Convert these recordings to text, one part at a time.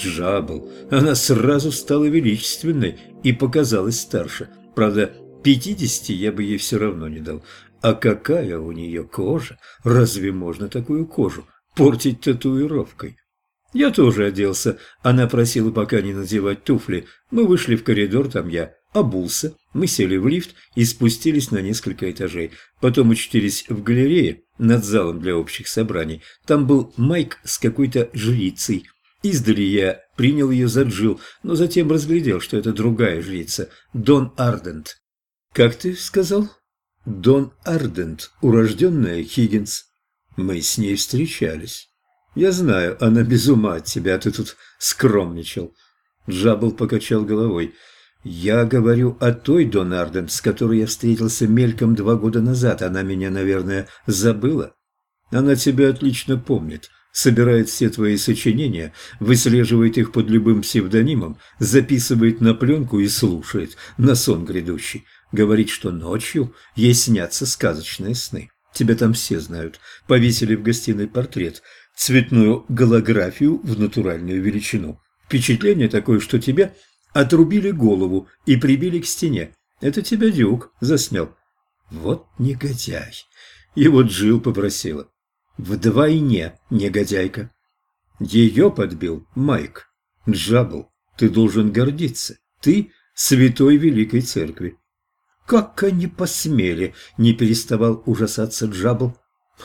Джабл. Она сразу стала величественной и показалась старше. Правда, пятидесяти я бы ей все равно не дал. А какая у нее кожа? Разве можно такую кожу портить татуировкой? Я тоже оделся. Она просила пока не надевать туфли. Мы вышли в коридор, там я обулся. Мы сели в лифт и спустились на несколько этажей. Потом очутились в галерее над залом для общих собраний. Там был Майк с какой-то жрицей. Издали я принял ее за Джил, но затем разглядел, что это другая жрица, Дон Ардент. «Как ты сказал?» «Дон Ардент, урожденная Хиггинс. Мы с ней встречались». «Я знаю, она без ума от тебя, ты тут скромничал». Джабл покачал головой. «Я говорю о той Дон Ардент, с которой я встретился мельком два года назад. Она меня, наверное, забыла. Она тебя отлично помнит собирает все твои сочинения, выслеживает их под любым псевдонимом, записывает на пленку и слушает на сон грядущий. Говорит, что ночью ей снятся сказочные сны. Тебя там все знают. Повесили в гостиной портрет, цветную голографию в натуральную величину. Впечатление такое, что тебя отрубили голову и прибили к стене. Это тебя Дюк засмел. Вот негодяй. И вот Джил попросила. Вдвойне негодяйка. Ее подбил Майк. Джабл, ты должен гордиться. Ты святой Великой Церкви. Как они посмели, не переставал ужасаться Джабл.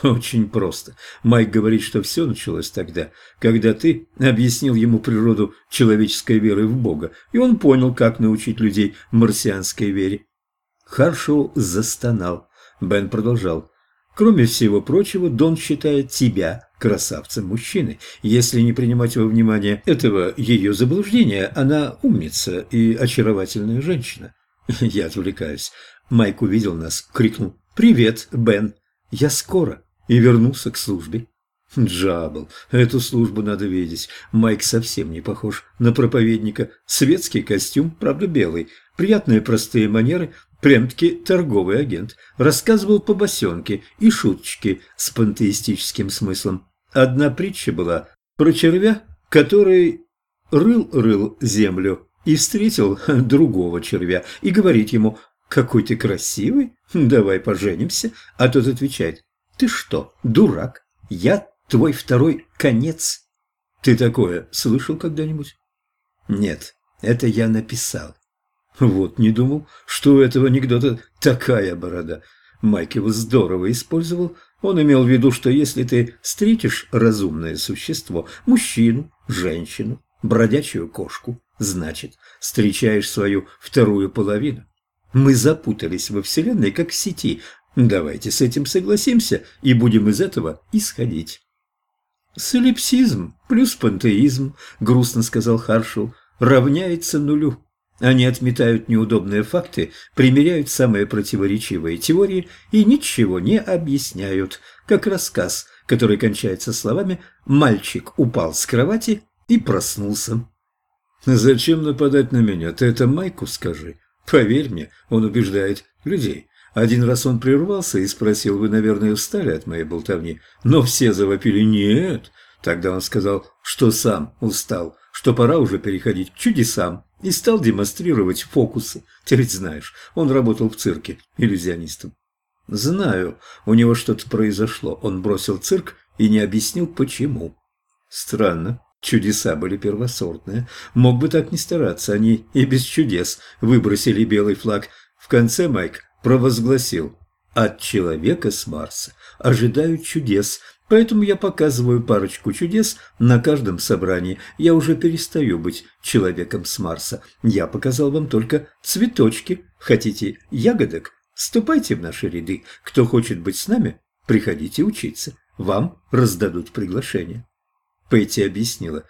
Очень просто. Майк говорит, что все началось тогда, когда ты объяснил ему природу человеческой веры в Бога, и он понял, как научить людей марсианской вере. Харшоу застонал. Бен продолжал. Кроме всего прочего, Дон считает тебя красавцем-мужчиной. Если не принимать во внимание этого ее заблуждения, она умница и очаровательная женщина. Я отвлекаюсь. Майк увидел нас, крикнул «Привет, Бен! Я скоро!» и вернулся к службе. Джабл, эту службу надо видеть. Майк совсем не похож на проповедника. Светский костюм, правда белый, приятные простые манеры, Прям-таки торговый агент. Рассказывал по басенке и шуточки с пантеистическим смыслом. Одна притча была про червя, который рыл-рыл землю и встретил другого червя и говорит ему «Какой ты красивый, давай поженимся». А тот отвечает «Ты что, дурак? Я твой второй конец». Ты такое слышал когда-нибудь? Нет, это я написал. Вот, не думал, что у этого анекдота такая борода. Майк его здорово использовал. Он имел в виду, что если ты встретишь разумное существо, мужчину, женщину, бродячую кошку, значит, встречаешь свою вторую половину. Мы запутались во Вселенной, как в сети. Давайте с этим согласимся и будем из этого исходить. «Солипсизм плюс пантеизм», — грустно сказал Харшел, — «равняется нулю». Они отметают неудобные факты, примеряют самые противоречивые теории и ничего не объясняют, как рассказ, который кончается словами «мальчик упал с кровати и проснулся». «Зачем нападать на меня? Ты это Майку скажи. Поверь мне, он убеждает людей. Один раз он прервался и спросил, вы, наверное, устали от моей болтовни, но все завопили «нет». Тогда он сказал, что сам устал, что пора уже переходить к чудесам и стал демонстрировать фокусы. Ты ведь знаешь, он работал в цирке иллюзионистом. Знаю, у него что-то произошло. Он бросил цирк и не объяснил, почему. Странно. Чудеса были первосортные. Мог бы так не стараться, они и без чудес выбросили белый флаг. В конце Майк провозгласил «От человека с Марса ожидают чудес, Поэтому я показываю парочку чудес на каждом собрании. Я уже перестаю быть человеком с Марса. Я показал вам только цветочки. Хотите ягодок? Ступайте в наши ряды. Кто хочет быть с нами, приходите учиться. Вам раздадут приглашение. Пэти объяснила.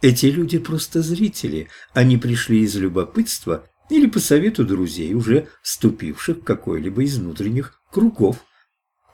Эти люди просто зрители. Они пришли из любопытства или по совету друзей, уже вступивших в какой-либо из внутренних кругов.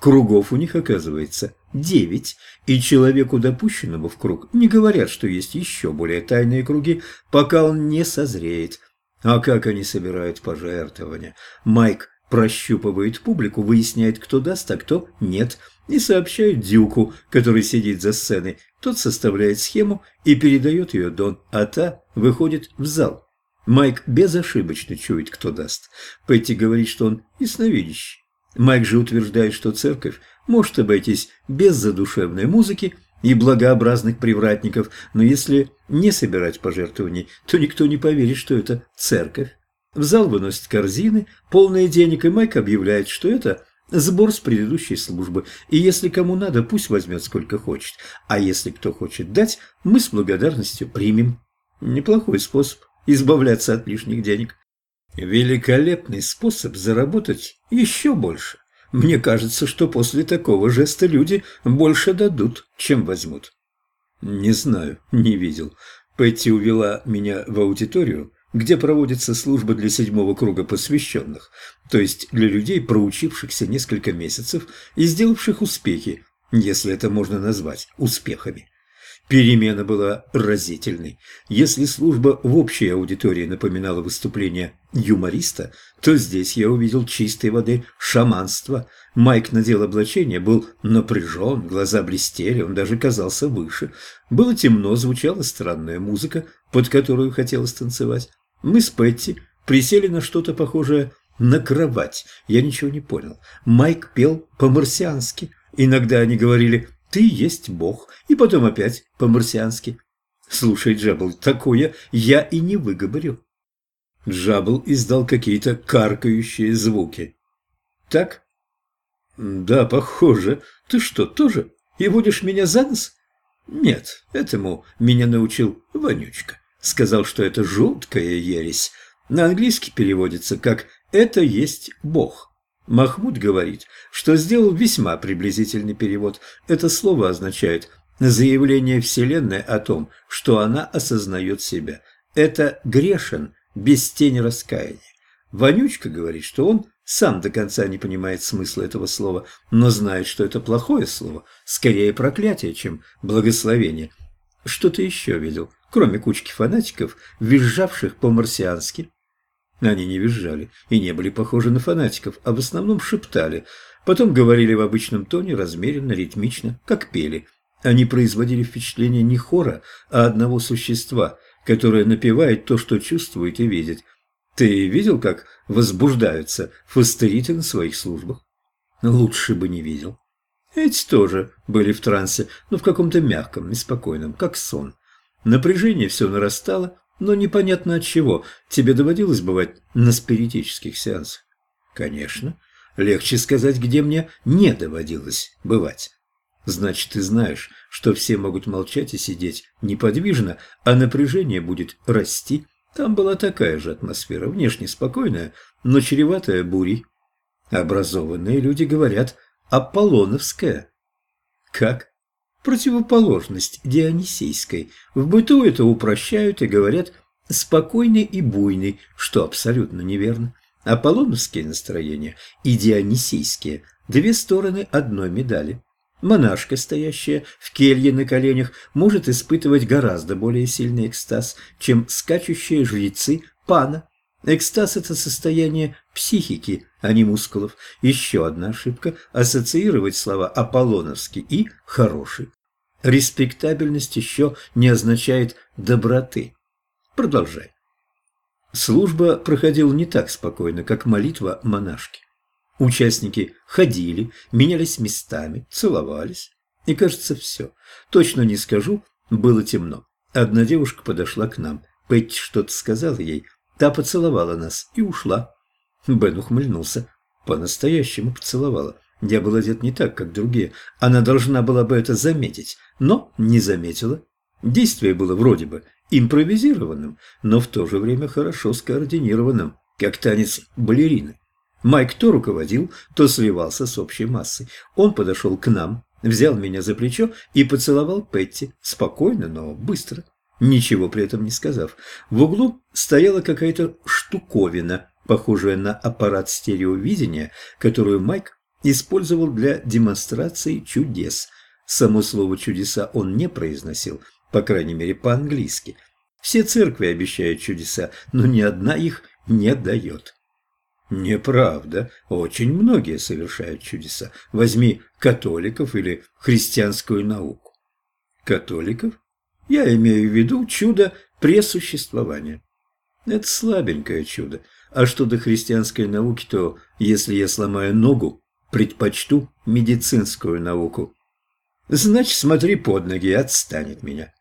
Кругов у них, оказывается, девять, и человеку, допущенному в круг, не говорят, что есть еще более тайные круги, пока он не созреет. А как они собирают пожертвования? Майк прощупывает публику, выясняет, кто даст, а кто нет, и сообщает Дюку, который сидит за сценой, Тот составляет схему и передает ее Дон, а та выходит в зал. Майк безошибочно чует, кто даст. Петти говорит, что он ясновидящий. Майк же утверждает, что церковь может обойтись без задушевной музыки и благообразных привратников, но если не собирать пожертвований, то никто не поверит, что это церковь. В зал выносят корзины, полные денег, и Майк объявляет, что это сбор с предыдущей службы, и если кому надо, пусть возьмет сколько хочет, а если кто хочет дать, мы с благодарностью примем. Неплохой способ избавляться от лишних денег. Великолепный способ заработать еще больше. Мне кажется, что после такого жеста люди больше дадут, чем возьмут. Не знаю, не видел. Петти увела меня в аудиторию, где проводится служба для седьмого круга посвященных, то есть для людей, проучившихся несколько месяцев и сделавших успехи, если это можно назвать успехами. Перемена была разительной. Если служба в общей аудитории напоминала выступление юмориста, то здесь я увидел чистой воды шаманство. Майк надел облачение, был напряжен, глаза блестели, он даже казался выше. Было темно, звучала странная музыка, под которую хотелось танцевать. Мы с Петти присели на что-то похожее на кровать. Я ничего не понял. Майк пел по-марсиански. Иногда они говорили «ты есть Бог», и потом опять по-марсиански. Слушай, Джабл, такое я и не выговорю. Джабл издал какие-то каркающие звуки. Так? Да, похоже. Ты что, тоже? И будешь меня за нос? Нет, этому меня научил Вонючка сказал, что это жуткая ересь. На английский переводится как «это есть Бог». Махмуд говорит, что сделал весьма приблизительный перевод. Это слово означает заявление Вселенной о том, что она осознает себя. Это грешен без тени раскаяния. Вонючка говорит, что он сам до конца не понимает смысла этого слова, но знает, что это плохое слово, скорее проклятие, чем благословение. Что ты еще видел? кроме кучки фанатиков, визжавших по-марсиански. Они не визжали и не были похожи на фанатиков, а в основном шептали, потом говорили в обычном тоне, размеренно, ритмично, как пели. Они производили впечатление не хора, а одного существа, которое напевает то, что чувствует и видит. Ты видел, как возбуждаются фастериты на своих службах? Лучше бы не видел. Эти тоже были в трансе, но в каком-то мягком, неспокойном, как сон. Напряжение все нарастало, но непонятно от чего. Тебе доводилось бывать на спиритических сеансах? Конечно. Легче сказать, где мне не доводилось бывать. Значит, ты знаешь, что все могут молчать и сидеть неподвижно, а напряжение будет расти. Там была такая же атмосфера, внешне спокойная, но чреватая бурей. Образованные люди говорят «Аполлоновская». Как? Противоположность дионисийской. В быту это упрощают и говорят «спокойный и буйный», что абсолютно неверно. Аполлоновские настроения и дионисийские – две стороны одной медали. Монашка, стоящая в келье на коленях, может испытывать гораздо более сильный экстаз, чем скачущие жрецы пана. Экстаз – это состояние психики, а не мускулов. Еще одна ошибка – ассоциировать слова «аполлоновский» и «хороший». Респектабельность еще не означает доброты. Продолжай. Служба проходила не так спокойно, как молитва монашки. Участники ходили, менялись местами, целовались. И, кажется, все. Точно не скажу, было темно. Одна девушка подошла к нам. Петти что-то сказала ей. Та поцеловала нас и ушла. Бен ухмыльнулся. По-настоящему поцеловала. Я был одет не так, как другие. Она должна была бы это заметить, но не заметила. Действие было вроде бы импровизированным, но в то же время хорошо скоординированным, как танец балерины. Майк то руководил, то сливался с общей массой. Он подошел к нам, взял меня за плечо и поцеловал Петти, спокойно, но быстро, ничего при этом не сказав. В углу стояла какая-то штуковина, похожая на аппарат стереовидения, которую Майк использовал для демонстрации чудес. Само слово «чудеса» он не произносил, по крайней мере по-английски. Все церкви обещают чудеса, но ни одна их не дает. Неправда. Очень многие совершают чудеса. Возьми католиков или христианскую науку. Католиков? Я имею в виду чудо пресуществования. Это слабенькое чудо. А что до христианской науки, то если я сломаю ногу, предпочту медицинскую науку. Значит, смотри под ноги, отстанет меня.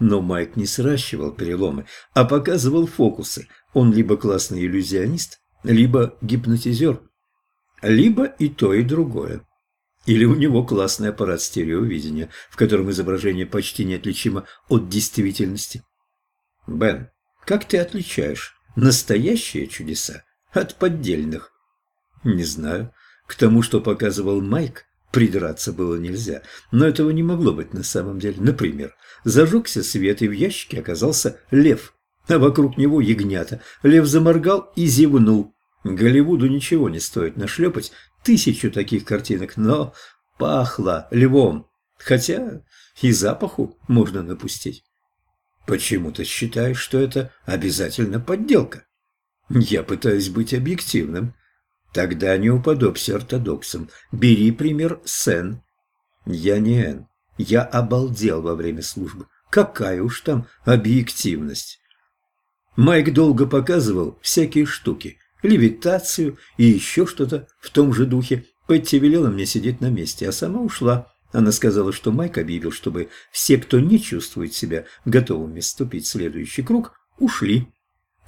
Но Майк не сращивал переломы, а показывал фокусы. Он либо классный иллюзионист, либо гипнотизер, либо и то, и другое. Или у него классный аппарат стереовидения, в котором изображение почти неотличимо от действительности. Бен, как ты отличаешь настоящие чудеса от поддельных? Не знаю. К тому, что показывал Майк, придраться было нельзя. Но этого не могло быть на самом деле. Например, зажегся свет, и в ящике оказался лев, а вокруг него ягнята. Лев заморгал и зевнул. Голливуду ничего не стоит нашлепать тысячу таких картинок, но пахло львом, хотя и запаху можно напустить. Почему ты считаешь, что это обязательно подделка? Я пытаюсь быть объективным. Тогда не уподобься ортодоксам. Бери пример Сен. Я не Эн. Я обалдел во время службы. Какая уж там объективность. Майк долго показывал всякие штуки левитацию и еще что-то в том же духе. Петти велела мне сидеть на месте, а сама ушла. Она сказала, что Майк объявил, чтобы все, кто не чувствует себя готовыми вступить в следующий круг, ушли.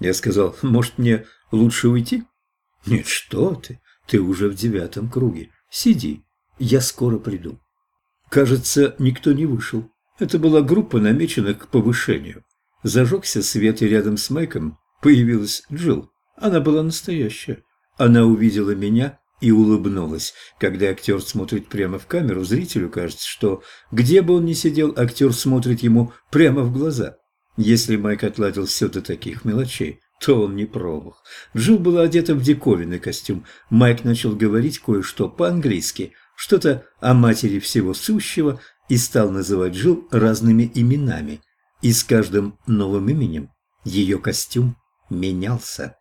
Я сказал, может, мне лучше уйти? Нет, что ты, ты уже в девятом круге. Сиди, я скоро приду. Кажется, никто не вышел. Это была группа, намеченных к повышению. Зажегся свет, и рядом с Майком появилась Джилл. Она была настоящая. Она увидела меня и улыбнулась. Когда актер смотрит прямо в камеру, зрителю кажется, что где бы он ни сидел, актер смотрит ему прямо в глаза. Если Майк отладил все до таких мелочей, то он не пробовал. Джилл была одета в диковинный костюм. Майк начал говорить кое-что по-английски, что-то о матери всего сущего, и стал называть Джилл разными именами. И с каждым новым именем ее костюм менялся.